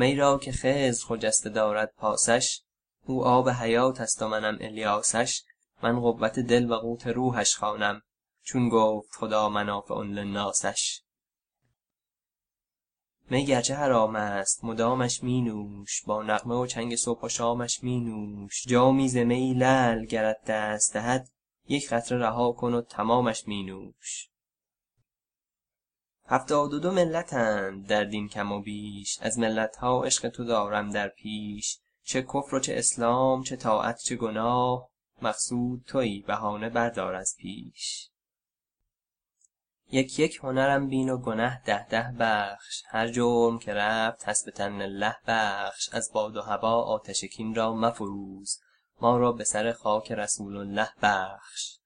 می را که خضر خجسته دارد پاسش او آب حیات است و منم الیاسش. من قوت دل و قوت روحش خوانم چون گفت خدا منافع للناسش. می گرچه حرام است مدامش می نوش با نغمه و چنگ صبح و شامش می نوش. جامی ز میی لعل گرت دست دهد یک قطره رها کن و تمامش می نوش. هفتاد و دو ملتند در دین کم و بیش. از ملت ها عشق تو دارم در پیش. چه کفر و چه اسلام چه طاعت چه گناه مقصود تویی بهانه بردار از پیش. یک یک هنرم بین و گنه ده ده بخش. هر جرم که رفت حسبة لله بخش. از باد و هوا آتش کین را مفروز. ما را به سر خاک رسول الله بخش.